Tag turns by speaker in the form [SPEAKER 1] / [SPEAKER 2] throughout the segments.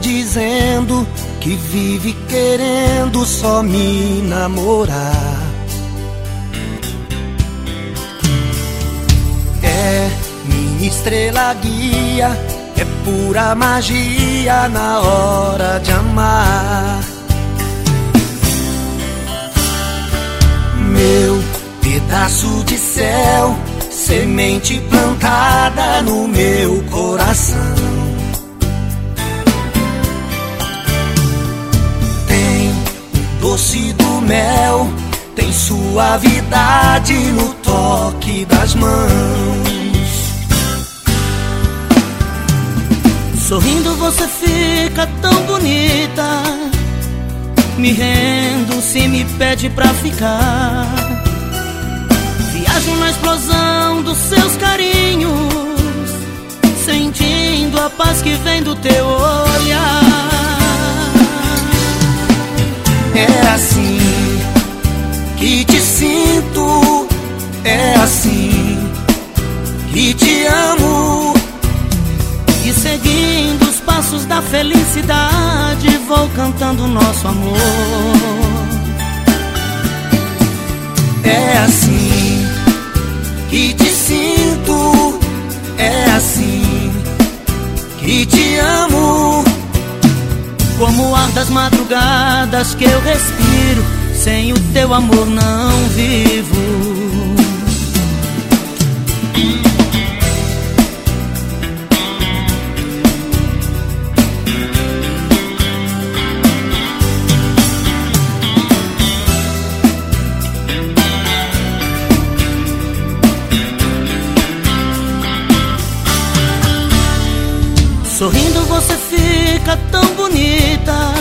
[SPEAKER 1] dizendo que vive querendo só me namorar. É minha estrela guia, é pura magia na hora de amar. Meu pedaço de céu, semente plantada no meu coração. Mel tem suavidade no toque das mãos.
[SPEAKER 2] Sorrindo você fica tão bonita. Me rendo se me pede pra ficar. Viajo na explosão dos seus carinhos, sentindo a paz que vem do teu olhar.
[SPEAKER 1] É assim que te amo.
[SPEAKER 2] E seguindo os passos da felicidade, vou cantando nosso amor.
[SPEAKER 1] É assim que te sinto, é assim que te amo.
[SPEAKER 2] Como o ar das madrugadas que eu respiro, sem o teu amor não vivo. Tão bonita.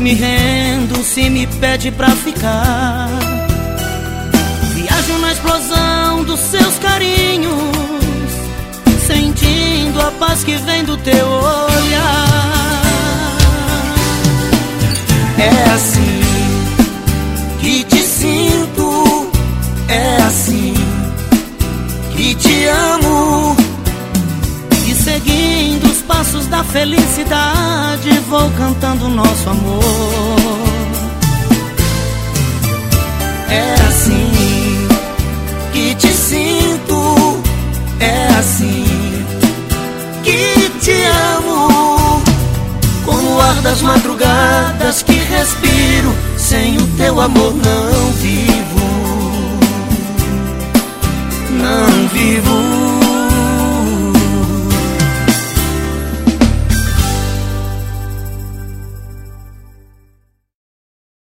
[SPEAKER 2] Me rendo se me pede pra ficar. Viajo na explosão dos seus carinhos, sentindo a paz que vem do teu olhar.
[SPEAKER 1] É assim que te sinto, é assim que te amo
[SPEAKER 2] seguindo os passos da felicidade, vou cantando nosso amor.
[SPEAKER 1] É assim que te sinto, é assim que te amo. Como o ar das madrugadas que respiro, sem o teu amor não